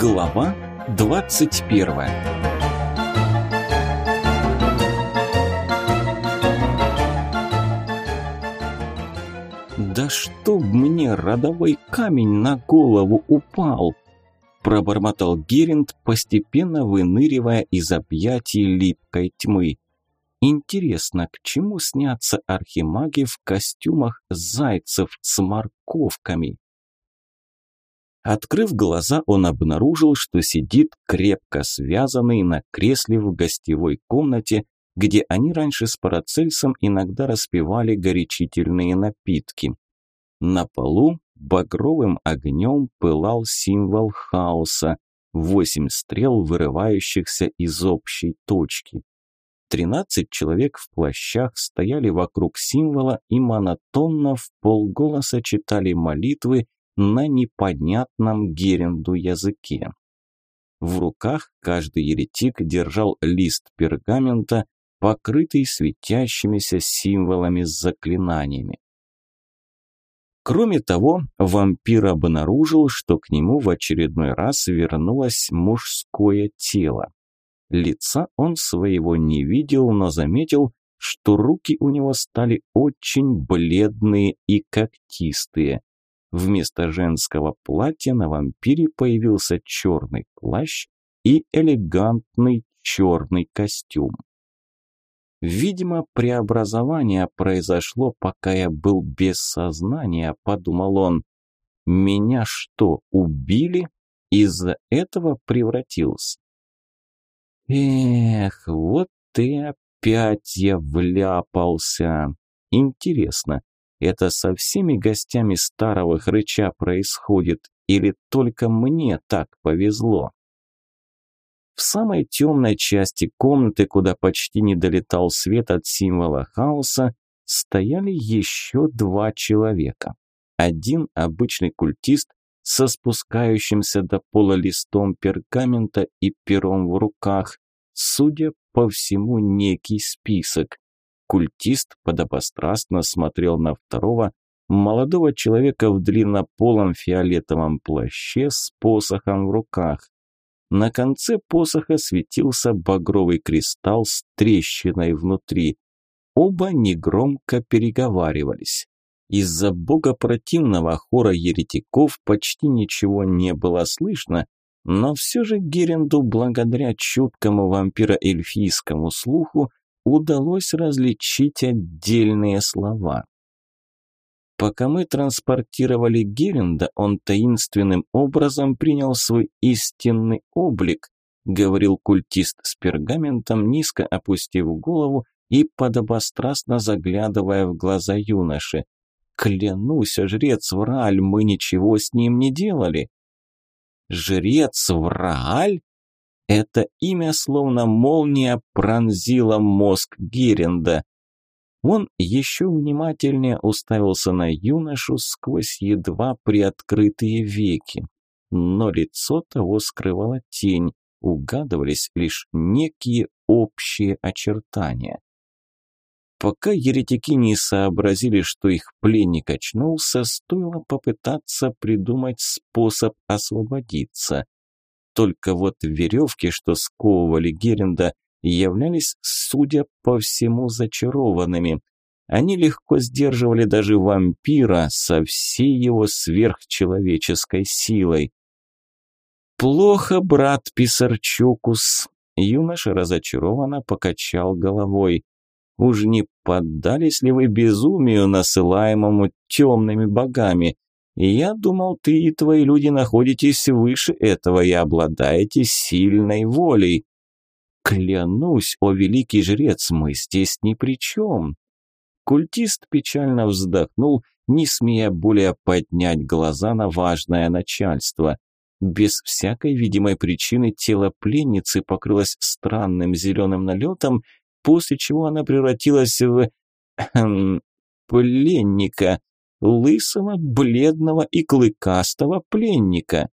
Глава 21 «Да чтоб мне родовой камень на голову упал!» Пробормотал Геринд, постепенно выныривая из объятий липкой тьмы. Интересно, к чему снятся архимаги в костюмах зайцев с морковками? Открыв глаза, он обнаружил, что сидит крепко связанный на кресле в гостевой комнате, где они раньше с Парацельсом иногда распивали горячительные напитки. На полу багровым огнем пылал символ хаоса – восемь стрел, вырывающихся из общей точки. Тринадцать человек в плащах стояли вокруг символа и монотонно в полголоса читали молитвы на непонятном Геренду языке. В руках каждый еретик держал лист пергамента, покрытый светящимися символами с заклинаниями. Кроме того, вампир обнаружил, что к нему в очередной раз вернулось мужское тело. Лица он своего не видел, но заметил, что руки у него стали очень бледные и когтистые. Вместо женского платья на вампире появился черный плащ и элегантный черный костюм. Видимо, преобразование произошло, пока я был без сознания, подумал он. Меня что, убили? Из-за этого превратился. Эх, вот ты опять я вляпался. Интересно, это со всеми гостями старого хрыча происходит, или только мне так повезло? В самой темной части комнаты, куда почти не долетал свет от символа хаоса, стояли еще два человека. Один обычный культист со спускающимся до пола листом пергамента и пером в руках, судя по всему, некий список. Культист подобострастно смотрел на второго, молодого человека в длиннополом фиолетовом плаще с посохом в руках. На конце посоха светился багровый кристалл с трещиной внутри. Оба негромко переговаривались. Из-за богопротивного хора еретиков почти ничего не было слышно, но все же Геренду, благодаря чуткому вампиро-эльфийскому слуху, удалось различить отдельные слова. Пока мы транспортировали Геренда, он таинственным образом принял свой истинный облик, говорил культист с пергаментом, низко опустив голову и подобострастно заглядывая в глаза юноши. «Клянусь, жрец Врааль, мы ничего с ним не делали!» «Жрец Врааль?» Это имя, словно молния, пронзило мозг Геренда. Он еще внимательнее уставился на юношу сквозь едва приоткрытые веки. Но лицо того скрывала тень, угадывались лишь некие общие очертания. Пока еретики не сообразили, что их пленник очнулся, стоило попытаться придумать способ освободиться – только вот веревки, что сковывали Геренда, являлись, судя по всему, зачарованными. Они легко сдерживали даже вампира со всей его сверхчеловеческой силой. «Плохо, брат Писарчукус», – юноша разочарованно покачал головой. «Уж не поддались ли вы безумию, насылаемому темными богами? Я думал, ты и твои люди находитесь выше этого и обладаете сильной волей. Клянусь, о великий жрец, мы здесь ни при чем. Культист печально вздохнул, не смея более поднять глаза на важное начальство. Без всякой видимой причины тело пленницы покрылось странным зеленым налетом, после чего она превратилась в... пленника лысого, бледного и клыкастого пленника.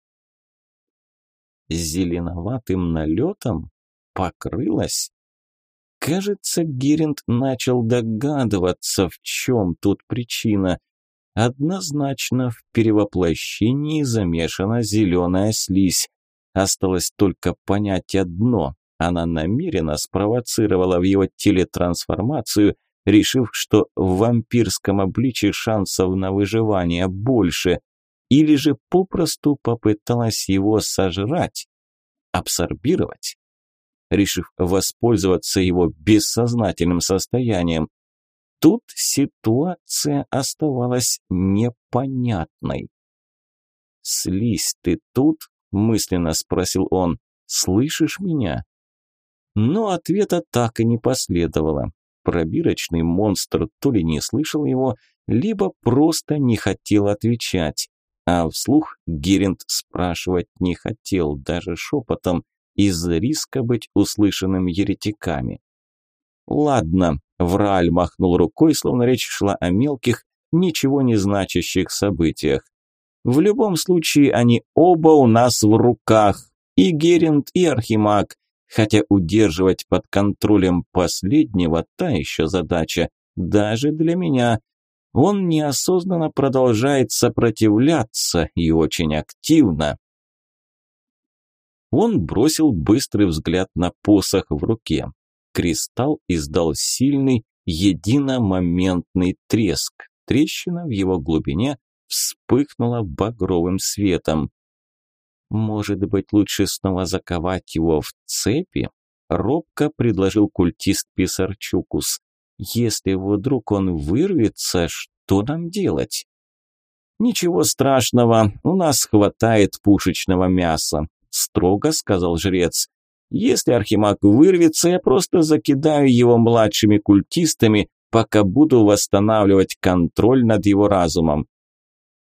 Зеленоватым налетом покрылась. Кажется, Геринд начал догадываться, в чем тут причина. Однозначно в перевоплощении замешана зеленая слизь. Осталось только понять одно. Она намеренно спровоцировала в его теле трансформацию, решив, что в вампирском обличии шансов на выживание больше, или же попросту попыталась его сожрать, абсорбировать, решив воспользоваться его бессознательным состоянием. Тут ситуация оставалась непонятной. «Слизь, ты тут?» – мысленно спросил он. «Слышишь меня?» Но ответа так и не последовало. Пробирочный монстр то ли не слышал его, либо просто не хотел отвечать. А вслух Геринд спрашивать не хотел, даже шепотом, из-за риска быть услышанным еретиками. «Ладно», – Врааль махнул рукой, словно речь шла о мелких, ничего не значащих событиях. «В любом случае, они оба у нас в руках, и Геринд, и Архимаг, хотя удерживать под контролем последнего – та еще задача, даже для меня. Он неосознанно продолжает сопротивляться и очень активно. Он бросил быстрый взгляд на посох в руке. Кристалл издал сильный, единомоментный треск. Трещина в его глубине вспыхнула багровым светом. Может быть, лучше снова заковать его в цепи? Робко предложил культист Писарчукус. Если вдруг он вырвется, что нам делать? Ничего страшного, у нас хватает пушечного мяса, строго сказал жрец. Если Архимаг вырвется, я просто закидаю его младшими культистами, пока буду восстанавливать контроль над его разумом.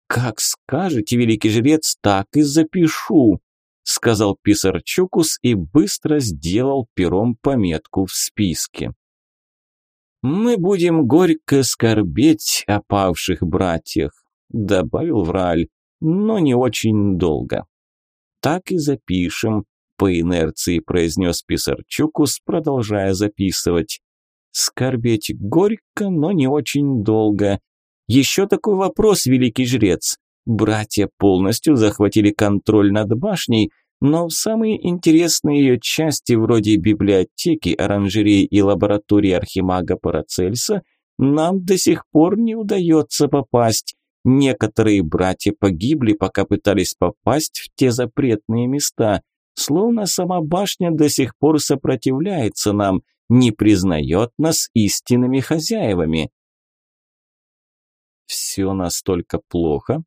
«Как скажете, великий жрец, так и запишу», – сказал Писарчукус и быстро сделал пером пометку в списке. «Мы будем горько скорбеть о павших братьях», – добавил Враль, – «но не очень долго». «Так и запишем», – по инерции произнес Писарчукус, продолжая записывать. «Скорбеть горько, но не очень долго. Еще такой вопрос, великий жрец. Братья полностью захватили контроль над башней, но в самые интересные ее части, вроде библиотеки, оранжереи и лаборатории архимага Парацельса, нам до сих пор не удается попасть. Некоторые братья погибли, пока пытались попасть в те запретные места. Словно сама башня до сих пор сопротивляется нам, не признает нас истинными хозяевами. «Все настолько плохо?»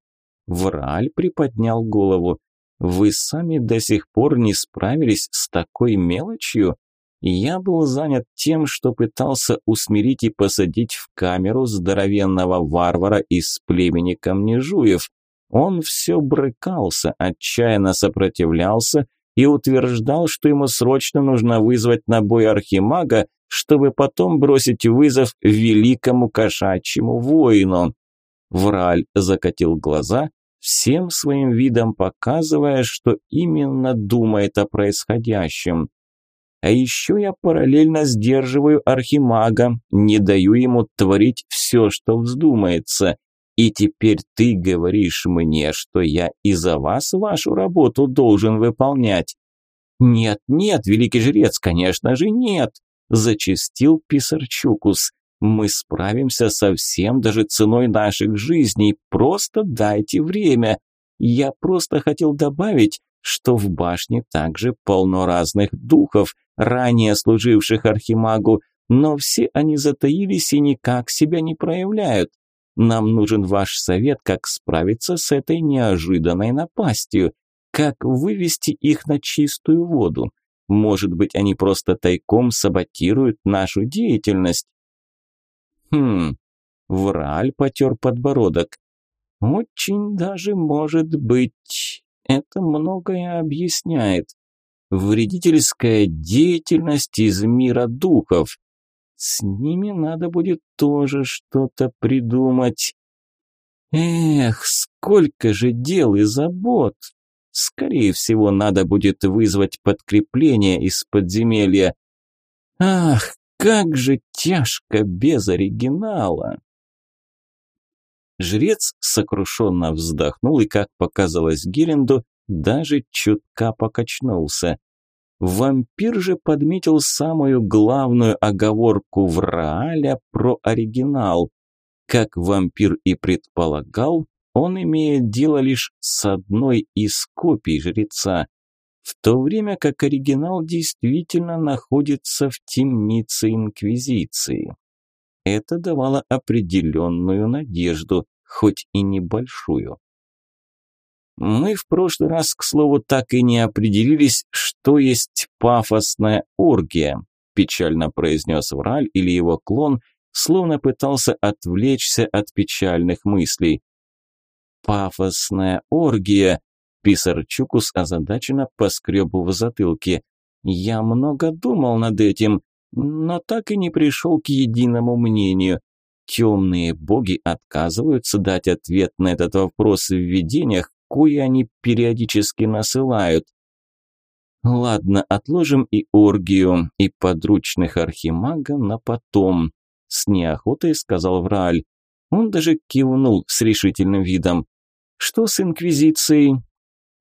Враль приподнял голову. «Вы сами до сих пор не справились с такой мелочью?» Я был занят тем, что пытался усмирить и посадить в камеру здоровенного варвара из племени Камнежуев. Он все брыкался, отчаянно сопротивлялся и утверждал, что ему срочно нужно вызвать на бой архимага, чтобы потом бросить вызов великому кошачьему воину. Враль закатил глаза, всем своим видом показывая, что именно думает о происходящем. А еще я параллельно сдерживаю архимага, не даю ему творить все, что вздумается. И теперь ты говоришь мне, что я из-за вас вашу работу должен выполнять. Нет, нет, великий жрец, конечно же, нет, зачастил Писарчукус. Мы справимся со всем даже ценой наших жизней, просто дайте время. Я просто хотел добавить, что в башне также полно разных духов, ранее служивших архимагу, но все они затаились и никак себя не проявляют. Нам нужен ваш совет, как справиться с этой неожиданной напастью, как вывести их на чистую воду. Может быть, они просто тайком саботируют нашу деятельность. Хм, Враль потер подбородок. Очень даже может быть. Это многое объясняет. Вредительская деятельность из мира духов. С ними надо будет тоже что-то придумать. Эх, сколько же дел и забот. Скорее всего, надо будет вызвать подкрепление из подземелья. Ах, как же тяжко без оригинала! Жрец сокрушенно вздохнул и, как показалось Геренду, даже чутка покачнулся. Вампир же подметил самую главную оговорку Врааля про оригинал. Как вампир и предполагал, он имеет дело лишь с одной из копий жреца, в то время как оригинал действительно находится в темнице Инквизиции. Это давало определенную надежду, хоть и небольшую. Мы в прошлый раз, к слову, так и не определились, что есть пафосная оргия, печально произнес Враль или его клон, словно пытался отвлечься от печальных мыслей. Пафосная оргия, писар Чукус озадаченно поскребу в затылке. Я много думал над этим, но так и не пришел к единому мнению. Темные боги отказываются дать ответ на этот вопрос в видениях, кое они периодически насылают. Ладно, отложим и оргию, и подручных архимага на потом, с неохотой сказал Врааль. Он даже кивнул с решительным видом. Что с инквизицией?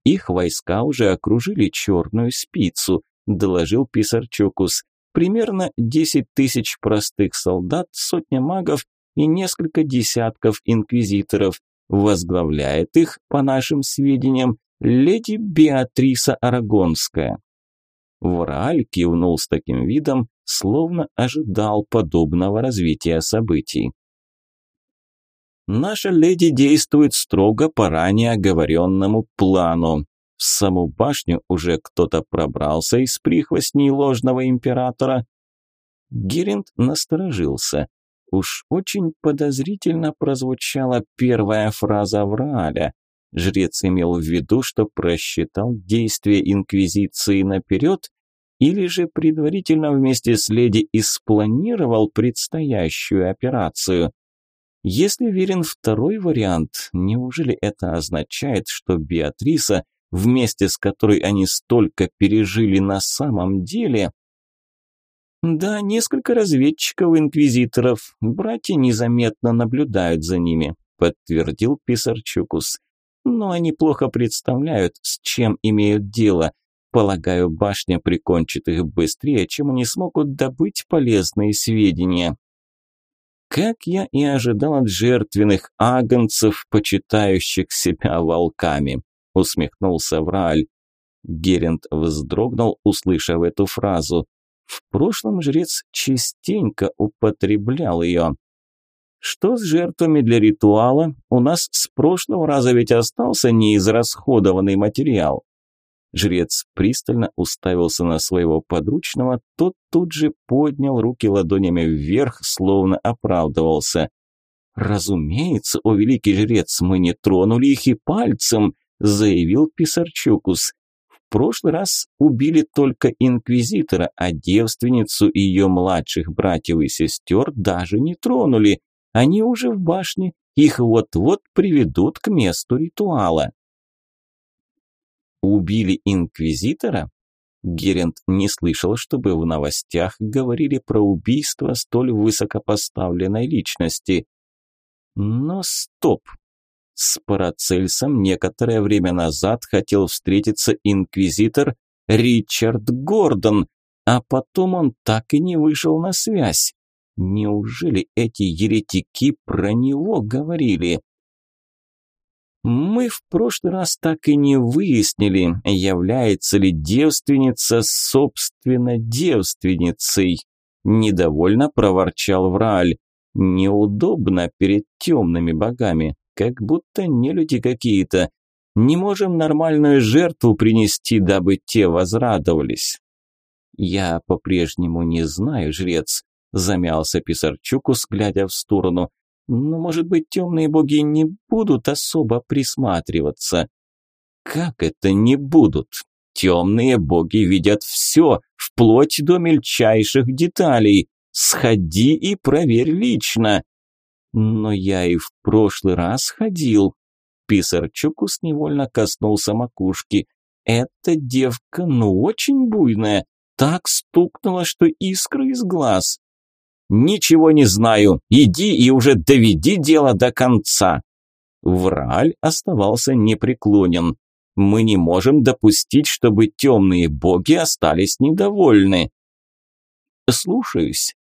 Их войска уже окружили черную спицу, доложил Писарчукус. Примерно десять тысяч простых солдат, сотня магов и несколько десятков инквизиторов. Возглавляет их, по нашим сведениям, леди Беатриса Арагонская. Врааль кивнул с таким видом, словно ожидал подобного развития событий. Наша леди действует строго по ранее оговоренному плану. В саму башню уже кто-то пробрался из прихвостней ложного императора. Геринд насторожился. Уж очень подозрительно прозвучала первая фраза Врааля. Жрец имел в виду, что просчитал действия Инквизиции наперед, или же предварительно вместе с леди и спланировал предстоящую операцию. Если верен второй вариант, неужели это означает, что Беатриса, вместе с которой они столько пережили на самом деле, да, несколько разведчиков-инквизиторов. Братья незаметно наблюдают за ними, подтвердил Писарчукус. Но они плохо представляют, с чем имеют дело. Полагаю, башня прикончит их быстрее, чем они смогут добыть полезные сведения. Как я и ожидал от жертвенных агнцев, почитающих себя волками, усмехнулся Врааль. Герент вздрогнул, услышав эту фразу. В прошлом жрец частенько употреблял ее. Что с жертвами для ритуала? У нас с прошлого раза ведь остался неизрасходованный материал. Жрец пристально уставился на своего подручного, тот тут же поднял руки ладонями вверх, словно оправдывался. «Разумеется, о великий жрец, мы не тронули их и пальцем», заявил Писарчукус прошлый раз убили только инквизитора, а девственницу и ее младших братьев и сестер даже не тронули. Они уже в башне, их вот-вот приведут к месту ритуала. Убили инквизитора? Герент не слышал, чтобы в новостях говорили про убийство столь высокопоставленной личности. Но стоп, с Парацельсом некоторое время назад хотел встретиться инквизитор Ричард Гордон, а потом он так и не вышел на связь. Неужели эти еретики про него говорили? Мы в прошлый раз так и не выяснили, является ли девственница собственно девственницей. Недовольно проворчал Врааль. Неудобно перед темными богами как будто не люди какие-то. Не можем нормальную жертву принести, дабы те возрадовались. Я по-прежнему не знаю, жрец, замялся Писарчукус, глядя в сторону. Но, может быть, темные боги не будут особо присматриваться. Как это не будут? Темные боги видят все, вплоть до мельчайших деталей. Сходи и проверь лично. Но я и в прошлый раз ходил. Писарчукус невольно коснулся макушки. Эта девка, ну, очень буйная. Так стукнула, что искры из глаз. «Ничего не знаю. Иди и уже доведи дело до конца». Враль оставался непреклонен. Мы не можем допустить, чтобы темные боги остались недовольны. Слушаюсь.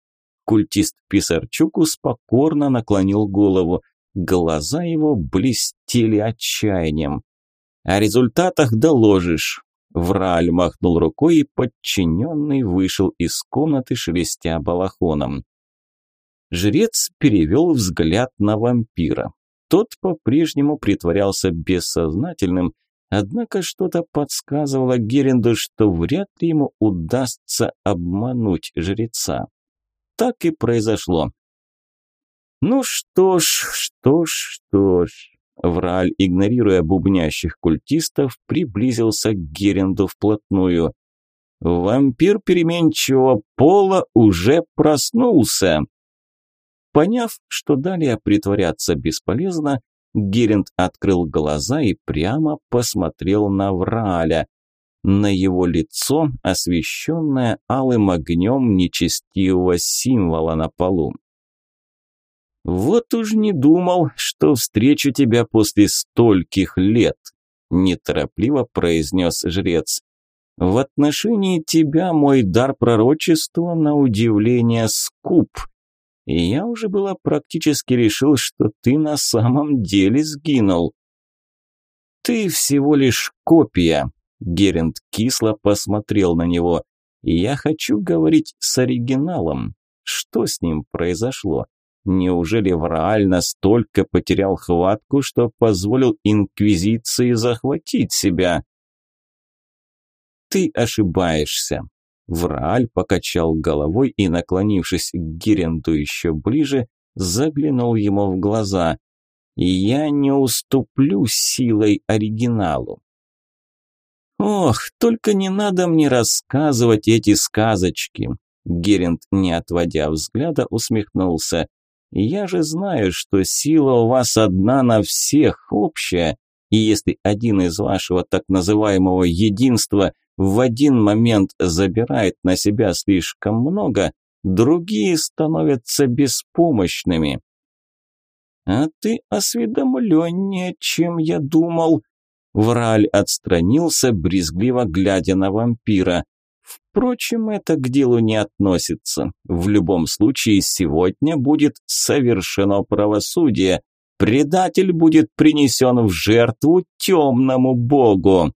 Культист Писарчуку спокойно наклонил голову. Глаза его блестели отчаянием. О результатах доложишь. Враль махнул рукой, и подчиненный вышел из комнаты, шелестя балахоном. Жрец перевел взгляд на вампира. Тот по-прежнему притворялся бессознательным, однако что-то подсказывало Геренду, что вряд ли ему удастся обмануть жреца. Так и произошло. Ну что ж, что ж, что ж. Враль, игнорируя бубнящих культистов, приблизился к Геренду вплотную. Вампир переменчивого пола уже проснулся. Поняв, что далее притворяться бесполезно, Геринд открыл глаза и прямо посмотрел на Врааля. На его лицо, освещенное алым огнем нечестивого символа на полу. «Вот уж не думал, что встречу тебя после стольких лет», – неторопливо произнес жрец. «В отношении тебя мой дар пророчества на удивление скуп» и я уже было практически решил, что ты на самом деле сгинул. Ты всего лишь копия. Герент кисло посмотрел на него. Я хочу говорить с оригиналом. Что с ним произошло? Неужели Врааль настолько потерял хватку, что позволил Инквизиции захватить себя? Ты ошибаешься. Врааль покачал головой и, наклонившись к Гиренду еще ближе, заглянул ему в глаза. «Я не уступлю силой оригиналу». «Ох, только не надо мне рассказывать эти сказочки!» Геринд, не отводя взгляда, усмехнулся. «Я же знаю, что сила у вас одна на всех, общая, и если один из вашего так называемого единства – в один момент забирает на себя слишком много, другие становятся беспомощными. «А ты осведомленнее, чем я думал», Враль отстранился, брезгливо глядя на вампира. Впрочем, это к делу не относится. В любом случае, сегодня будет совершено правосудие. Предатель будет принесен в жертву темному богу.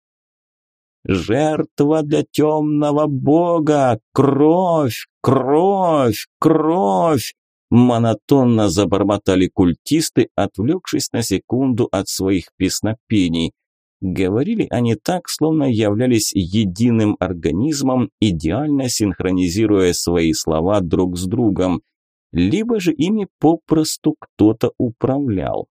Жертва для темного бога! Кровь! Кровь! Кровь!» Монотонно забормотали культисты, отвлекшись на секунду от своих песнопений. Говорили они так, словно являлись единым организмом, идеально синхронизируя свои слова друг с другом. Либо же ими попросту кто-то управлял.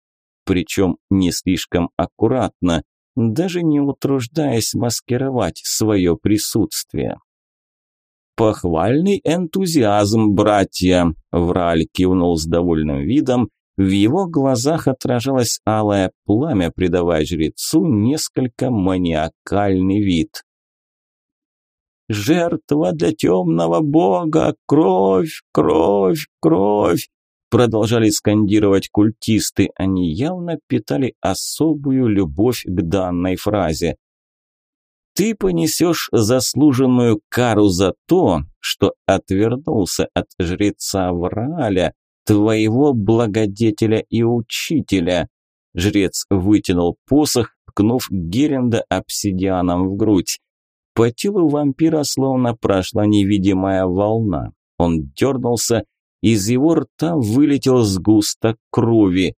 Причем не слишком аккуратно даже не утруждаясь маскировать свое присутствие. «Похвальный энтузиазм, братья!» – Враль кивнул с довольным видом. В его глазах отражалось алое пламя, придавая жрецу несколько маниакальный вид. «Жертва для темного бога! Кровь! Кровь! Кровь!» Продолжали скандировать культисты, они явно питали особую любовь к данной фразе. Ты понесешь заслуженную кару за то, что отвернулся от жреца Врааля, твоего благодетеля и учителя. Жрец вытянул посох, ткнув Геренда обсидианом в грудь. По телу вампира словно прошла невидимая волна. Он дернулся из его рта вылетел сгусток крови.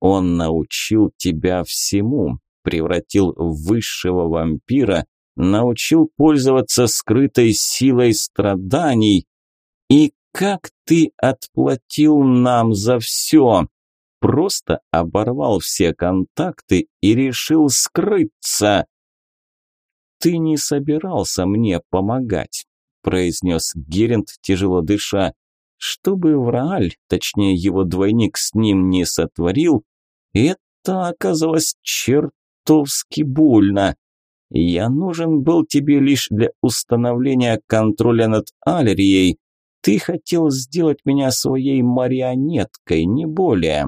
Он научил тебя всему, превратил в высшего вампира, научил пользоваться скрытой силой страданий. И как ты отплатил нам за все? Просто оборвал все контакты и решил скрыться. Ты не собирался мне помогать, произнес Геринд, тяжело дыша. Что бы Врааль, точнее его двойник, с ним не сотворил, это оказалось чертовски больно. Я нужен был тебе лишь для установления контроля над Алерией. Ты хотел сделать меня своей марионеткой, не более.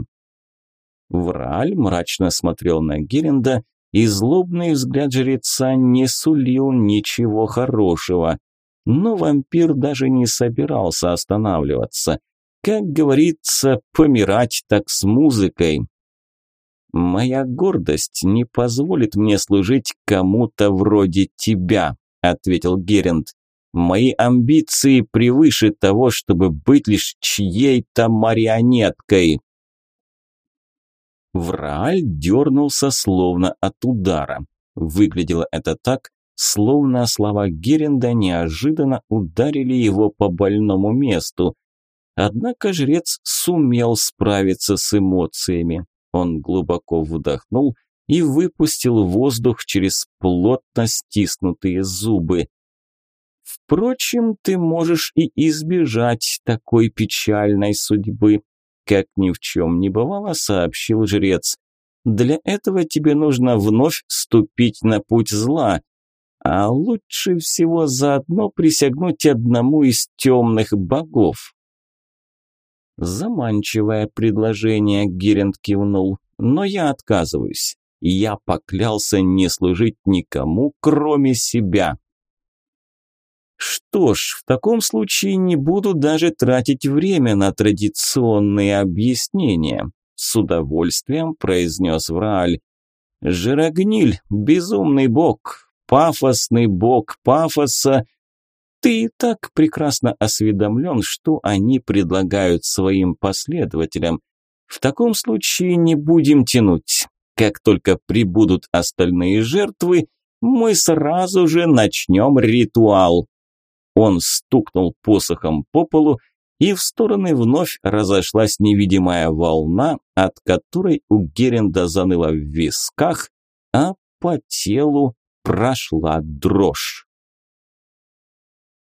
Врааль мрачно смотрел на Геренда, и злобный взгляд жреца не сулил ничего хорошего. Но вампир даже не собирался останавливаться. Как говорится, помирать так с музыкой. «Моя гордость не позволит мне служить кому-то вроде тебя», – ответил Герент. «Мои амбиции превыше того, чтобы быть лишь чьей-то марионеткой». Врааль дернулся словно от удара. Выглядело это так, словно слова Геренда неожиданно ударили его по больному месту. Однако жрец сумел справиться с эмоциями. Он глубоко вдохнул и выпустил воздух через плотно стиснутые зубы. Впрочем, ты можешь и избежать такой печальной судьбы, как ни в чем не бывало, сообщил жрец. Для этого тебе нужно вновь ступить на путь зла, а лучше всего заодно присягнуть одному из темных богов. Заманчивое предложение, Гиринд кивнул, но я отказываюсь. Я поклялся не служить никому, кроме себя. Что ж, в таком случае не буду даже тратить время на традиционные объяснения, с удовольствием произнес Врааль. Жирогниль, безумный бог, пафосный бог пафоса, ты и так прекрасно осведомлен, что они предлагают своим последователям. В таком случае не будем тянуть. Как только прибудут остальные жертвы, мы сразу же начнем ритуал. Он стукнул посохом по полу, и в стороны вновь разошлась невидимая волна, от которой у Геренда заныло в висках, а по телу прошла дрожь.